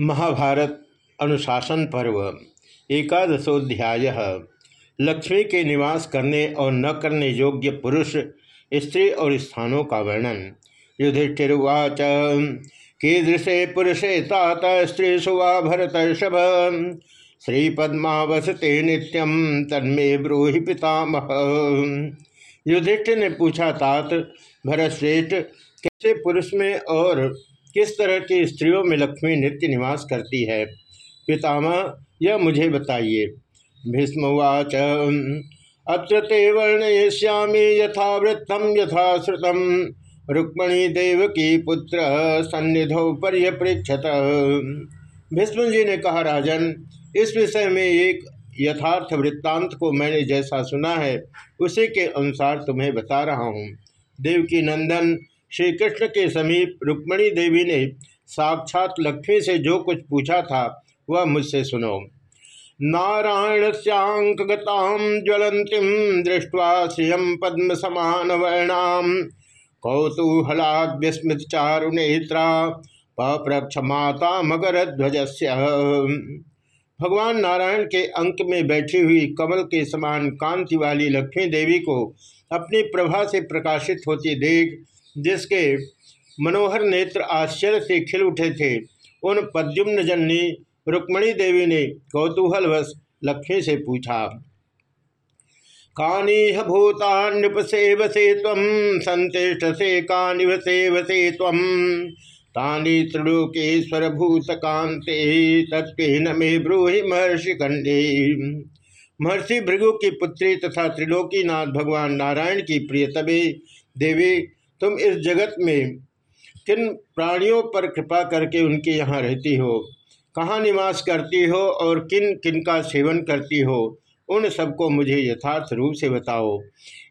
महाभारत अनुशासन पर्व, एकादशोध्याय। लक्ष्मी के निवास करने और न करने योग्य पुरुष, स्त्री और स्थानों का वर्णन। युधिष्ठिर्वाच, कीदृशे पुरुषे तात स्त्रीषु वा भरतर्षभ श्री पद्मा वसते नित्यम तन्मे ब्रूहि पितामह। युधिष्ठिर ने पूछा, तात भरतश्रेष्ठ कैसे पुरुष में और किस तरह की स्त्रियों में लक्ष्मी नित्य निवास करती है? पितामह, यह मुझे बताइए। भीष्मवाच अत्र वर्णयिष्यामि यथावृत्तम यथाश्रुतम। रुक्मणी देव की पुत्र, सन्निधो पर्यपृक्षत भीष्म जी ने कहा, राजन, इस विषय में एक यथार्थ वृत्तांत को मैंने जैसा सुना है, उसी के अनुसार तुम्हें बता रहा हूँ। देवकी नंदन श्री कृष्ण के समीप रुक्मणी देवी ने साक्षात लक्ष्मी से जो कुछ पूछा था, वह मुझसे सुनो। नारायण श्यांकगताम ज्वलंतीम दृष्टवा श्रियम पद्म समान वर्णाम कौतूहलाद विस्मित चारु नेत्रा पप्रक्ष माता मगर ध्वज भगवान नारायण के अंक में बैठी हुई कमल के समान कांति वाली लक्ष्मी देवी को अपनी प्रभा से प्रकाशित होती देख जिसके मनोहर नेत्र आश्चर्य से खिल उठे थे। उन पद्युम्न जन्नी रुक्मणी देवी ने कौतूहलवश लक्ष्मी से पूछा, कानीह भूतान्युपसेवसे तम संतिष्ट से कानिवसेवसे तम तानी त्रिलोकेश्वर भूत कांते तत्व मे ब्रूहि महर्षि कंडे महर्षि भृगु की पुत्री तथा त्रिलोकीनाथ भगवान नारायण की प्रियतमे देवी तुम इस जगत में किन प्राणियों पर कृपा करके उनके यहाँ रहती हो? कहाँ निवास करती हो और किन किन का सेवन करती हो? उन सबको मुझे यथार्थ रूप से बताओ।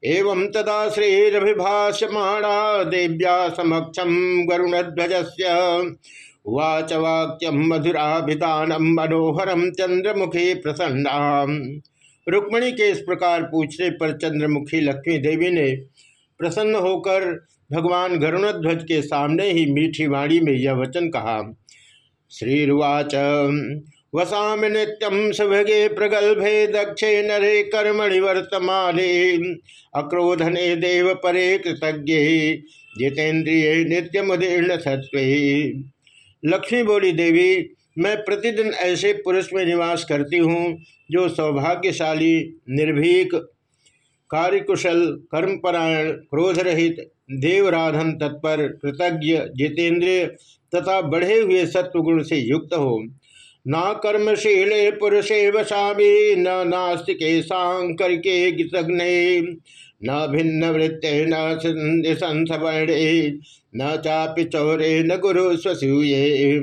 एवं तदा श्रीरभिभाषमाणा देव्या समक्षम गरुणध्वज से वाच वाक्यम मधुराभिधानम मनोहरम चंद्रमुखी प्रसन्ना रुक्मणी के इस प्रकार पूछने पर चंद्रमुखी लक्ष्मी देवी ने प्रसन्न होकर भगवान गरुणध्वज के सामने ही मीठी वाणी में यह वचन कहा, श्रीर्वाच वसा नित्यम सुभगे प्रगल्भे दक्षे नरे कर्मणि वर्तमाने, अक्रोधने देव परे कृतज्ञ, जितेन्द्रिय नित्य मुदीर्ण सत्व लक्ष्मी बोली, देवी, मैं प्रतिदिन ऐसे पुरुष में निवास करती हूँ, जो सौभाग्यशाली, निर्भीक, कार्यकुशल, कर्मपरायण, क्रोधरहित देवराधन तत्पर कृतज्ञ जितेंद्रिय तथा बढ़े हुए सत्वगुण से युक्त हो। न कर्मशीले पुरुषे वसामी, न नास्तिके सांकरिके गितग्ने न भिन्न वृत्ते, न संसवर्णे, न चापि चौरे, न गुरु स्वसूये।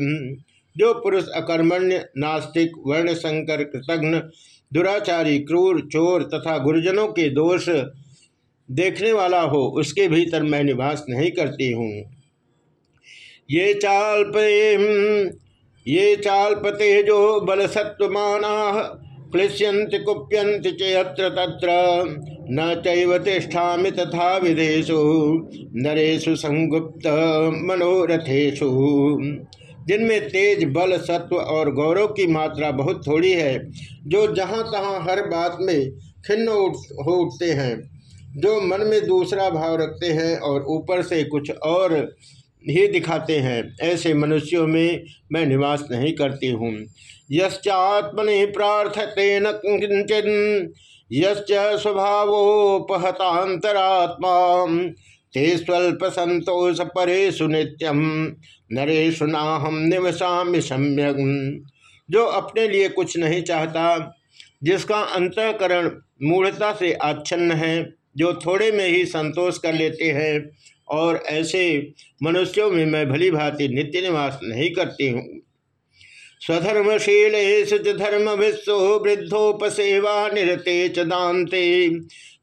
जो पुरुष अकर्मण्य, नास्तिक वर्ण संकर कृतघ्न दुराचारी, क्रूर, चोर तथा गुरुजनों के दोष देखने वाला हो, उसके भीतर मैं निवास नहीं करती हूँ। ये चाल प्रेम, ये चालपते जो बल सत्वमाना क्लिश्यंत कुप्यंत चेत्र तत्र, न चैव तथा विदेशु नरेशु संगुप्त मनोरथेशु जिनमें तेज, बल, सत्व और गौरव की मात्रा बहुत थोड़ी है, जो जहाँ तहाँ हर बात में खिन्न उठ, हो उठते हैं। जो मन में दूसरा भाव रखते हैं और ऊपर से कुछ और ही दिखाते हैं, ऐसे मनुष्यों में मैं निवास नहीं करती हूँ। यश्चात्मनि प्रार्थते न किंचन, यश्च स्वभावोपहतांतरात्मा ते स्वल्प संतोष परे सुनित्यम नरेशु नाहम निवसा सम्यक जो अपने लिए कुछ नहीं चाहता, जिसका अंतकरण मूढ़ता से आच्छन्न है जो थोड़े में ही संतोष कर लेते हैं और ऐसे मनुष्यों में मैं भली भांति नित्य निवास नहीं करती हूँ। स्वधर्मशील धर्म विश्व वृद्धोपसेवा निरते च दाते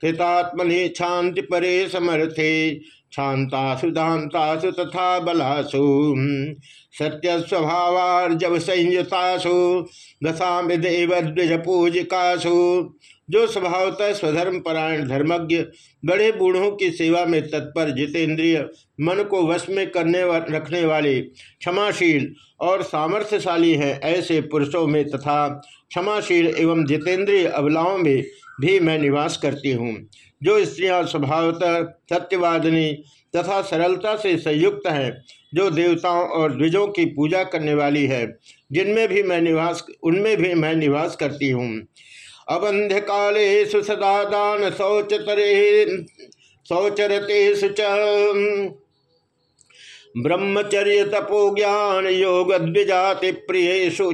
कृतात्मने शांति परे समर्थे शांतासु दातासु तथा बलासु। सत्य स्वभावार्जव संयुतासु दशा देव द्विज पूजिकासु जो स्वभावतः स्वधर्म परायण धर्मज्ञ बड़े बूढ़ों की सेवा में तत्पर जितेंद्रिय मन को वश में करने वा, रखने वाले क्षमाशील और सामर्थ्यशाली हैं ऐसे पुरुषों में तथा क्षमाशील एवं जितेंद्रिय अबलाओं में भी मैं निवास करती हूँ। जो स्त्रियाँ स्वभावतः सत्यवादिनी तथा सरलता से संयुक्त हैं जो देवताओं और द्विजों की पूजा करने वाली है जिनमें भी मैं निवास उनमें भी मैं निवास करती हूँ। अबंध्य काले सदा दान शौचतरे शौचरतेषु च। ब्रह्मचर्य तपो ज्ञान योग द्विजाति प्रियेशु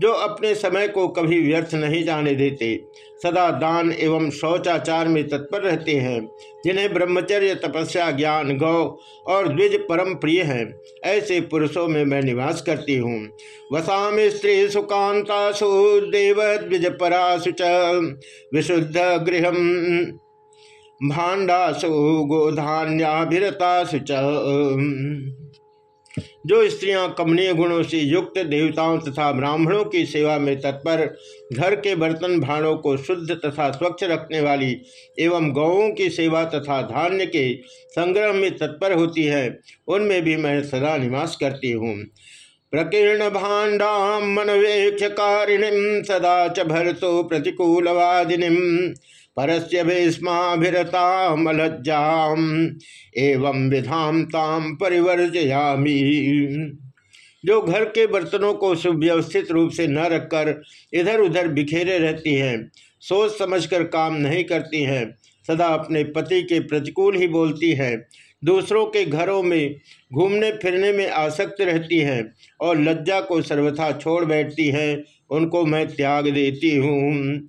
जो अपने समय को कभी व्यर्थ नहीं जाने देते, सदा दान एवं शौचाचार में तत्पर रहते हैं, जिन्हें ब्रह्मचर्य, तपस्या, ज्ञान, गौ और द्विज परम प्रिय हैं। ऐसे पुरुषों में मैं निवास करती हूँ। वसाम स्त्री सुकांतासु देव द्विज परासु विशुद्ध गृह भाण्डासु गोधान्याभिरतासु च। जो स्त्रियाँ कमनीय गुणों से युक्त देवताओं तथा ब्राह्मणों की सेवा में तत्पर, घर के बर्तन भाणों को शुद्ध तथा स्वच्छ रखने वाली एवं गौों की सेवा तथा धान्य के संग्रह में तत्पर होती है, उनमें भी मैं सदा निवास करती हूँ। प्रकीर्ण भाण्डाम मनवेक्षकारिणी सदा च भरतो प्रतिकूलवादिनी। परस्य भीष्माभिरता मलज्जाम एवं विधाम ताम परिवर्जयामी। जो घर के बर्तनों को सुव्यवस्थित रूप से न रखकर इधर उधर बिखेरे रहती हैं, सोच समझकर काम नहीं करती हैं, सदा अपने पति के प्रतिकूल ही बोलती हैं। दूसरों के घरों में घूमने फिरने में आसक्त रहती हैं और लज्जा को सर्वथा छोड़ बैठती हैं, उनको मैं त्याग देती हूँ।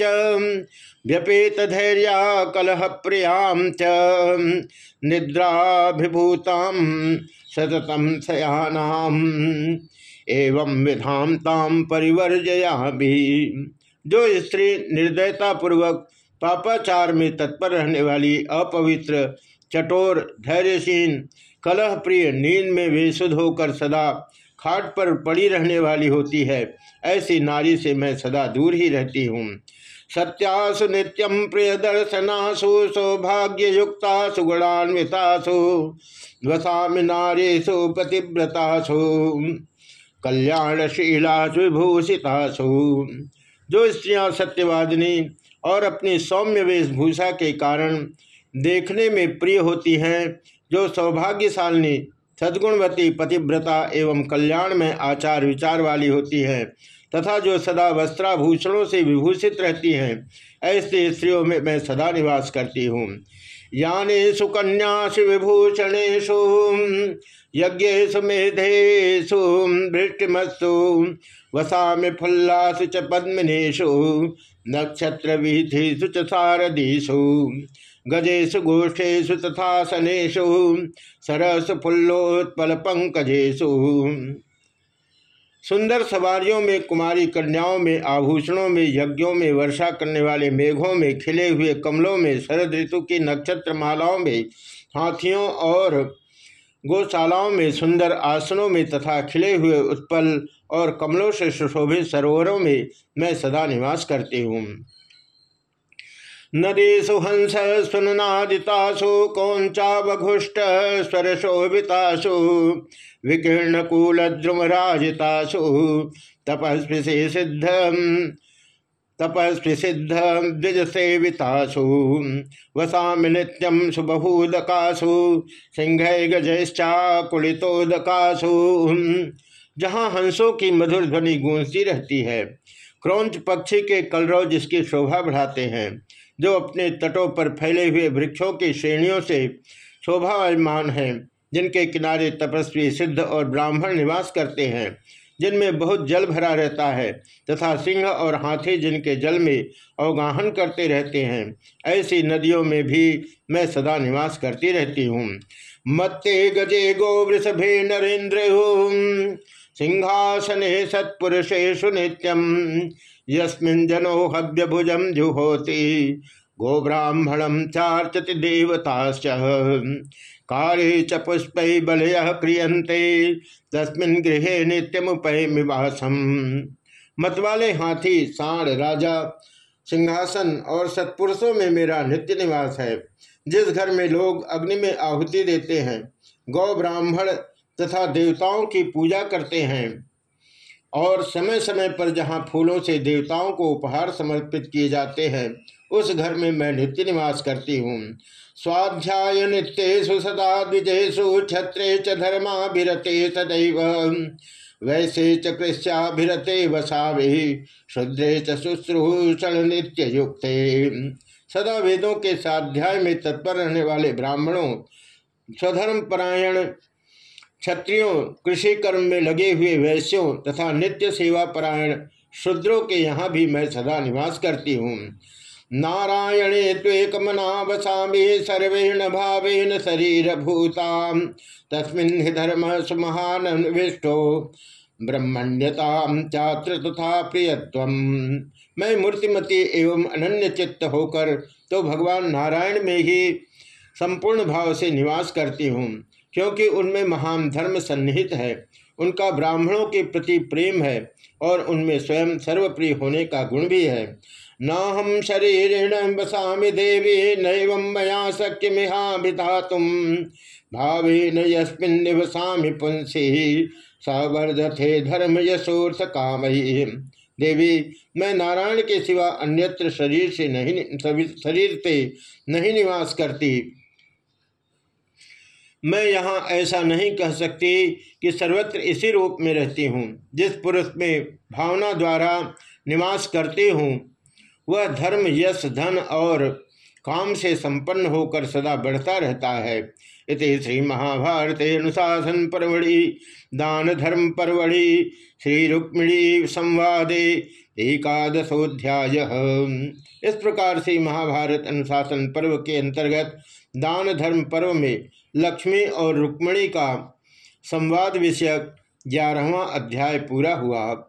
च व्यपेत धैर्या कलह प्रियाँ च, निद्राभिभूतां एवं विधाम ताम परिवर्जयामि। जो स्त्री निर्दयता पूर्वक पापाचार में तत्पर रहने वाली अपवित्र, चटोर धैर्यशीन कलह प्रिय नींद में बेसुध होकर सदा खाट पर पड़ी रहने वाली होती है। ऐसी नारी से मैं सदा दूर ही रहती हूँ। सत्यासु नित्यम प्रिय दर्शनासु सौभाग्य युक्ता सुगुणान्वितासु वसामि नारीसु, पतिव्रतासु, कल्याणशीलासु, विभूषितासु। जो स्त्रियाँ सत्यवादिनी और अपनी सौम्य वेशभूषा के कारण देखने में प्रिय होती हैं, जो सौभाग्यशालिनी सद्गुणवती, पतिव्रता एवं कल्याण में आचार विचार वाली होती है, तथा जो सदा वस्त्राभूषणों से विभूषित रहती हैं, ऐसे स्त्रियों में मैं सदा निवास करती हूँ। यानेशु कन्यासु विभूषणेशु यज्ञेशु मेधेशु भृष्टिमत्सु वसामि फुल्लासु च पद्मिनेशु नक्षत्र विधिषु च सारदीषु। गजेशु गोष्ठेशु तथा सनेशु सरस फुल्लोत्पल पंकजेशु सुंदर सवारियों में, कुमारी कन्याओं में, आभूषणों में, यज्ञों में, वर्षा करने वाले मेघों में, खिले हुए कमलों में, शरद ऋतु की नक्षत्र मालाओं में, हाथियों और गौशालाओं में, सुंदर आसनों में तथा खिले हुए उत्पल और कमलों से सुशोभित सरोवरों में मैं सदा निवास करती हूँ। नदीसु हंस सुननादितासु कौंचावघुष्ट स्वरशोभितासु विकीर्ण कूल द्रुमराजितासु तपस्वी सिद्ध तपस्वी सिद्ध द्विज सेवितासु वसा नित्यम सुबहूदकासु सिंह गजश्चाकुलितोदकासु जहाँ हंसों की मधुर ध्वनि गूंजती रहती है क्रौंच पक्षी के कलरव जिसकी शोभा बढ़ाते हैं, जो अपने तटों पर फैले हुए वृक्षों की श्रेणियों से शोभावान हैं, जिनके किनारे तपस्वी, सिद्ध और ब्राह्मण निवास करते हैं, जिनमें बहुत जल भरा रहता है, तथा सिंह और हाथी जिनके जल में अवगाहन करते रहते हैं, ऐसी नदियों में भी मैं सदा निवास करती रहती हूँ। मत्ते गजे गो वृषभे नरेन्द्र सिंहासने सत्पुरुषेशु नित्यम। यस्मिन् जनो जुहोति। गोब्राह्मणम चार्चति देवताश्च। काले च पुष्प बलय क्रियंते तस्मिन् गृहे मतवाले हाथी साण राजा, सिंहासन और सत्पुरुषों में मेरा नित्य निवास है। जिस घर में लोग अग्नि में आहुति देते हैं, गौ ब्राह्मण तथा देवताओं की पूजा करते हैं। और समय समय पर जहाँ फूलों से देवताओं को उपहार समर्पित किए जाते हैं, उस घर में मैं नित्य निवास करती हूँ। स्वाध्याय नित्येशु सदा द्विजेशु क्षत्रे च धर्माभिरते सदैव। वैसे च कृष्याभिरते वसावे, शुद्रे च शुश्रूषण नित्य युक्त सदा वेदों के स्वाध्याय में तत्पर रहने वाले ब्राह्मणों स्वधर्म परायण क्षत्रियों कृषि कर्म में लगे हुए वैश्यों तथा नित्य सेवा परायण शूद्रों के यहाँ भी मैं सदा निवास करती हूँ। नारायणे त्वेकमना वसामि सर्वेण भावेन शरीर भूता तस्मिन् धर्म सुमहान विष्टो ब्रह्मण्यता चात्र तथा प्रियत्व मैं मूर्तिमती एवं अनन्य चित्त होकर तो भगवान नारायण में ही संपूर्ण भाव से निवास करती हूँ। क्योंकि उनमें महान धर्म सन्निहित है, उनका ब्राह्मणों के प्रति प्रेम है और उनमें स्वयं सर्वप्रिय होने का गुण भी है। न हम शरीरेण बसा देवी नैव मया शक्य मिहा तुम। भावे न निवसा पुंसी सवर्धथे धर्म यशोर्थ काम देवी, मैं नारायण के सिवा अन्यत्र शरीर से नहीं शरीर से नहीं निवास करती। मैं यहाँ ऐसा नहीं कह सकती कि सर्वत्र इसी रूप में रहती हूँ, जिस पुरुष में भावना द्वारा निवास करती हूँ। वह धर्म, यश, धन और काम से संपन्न होकर सदा बढ़ता रहता है। इति श्री महाभारत अनुशासन परवड़ी, दान धर्म परवड़ी, श्री रुक्मिणी संवादे एकादशोध्याय। इस प्रकार से महाभारत अनुशासन पर्व के अंतर्गत दान धर्म पर्व में लक्ष्मी और रुक्मणी का संवाद विषयक ग्यारहवा अध्याय पूरा हुआ।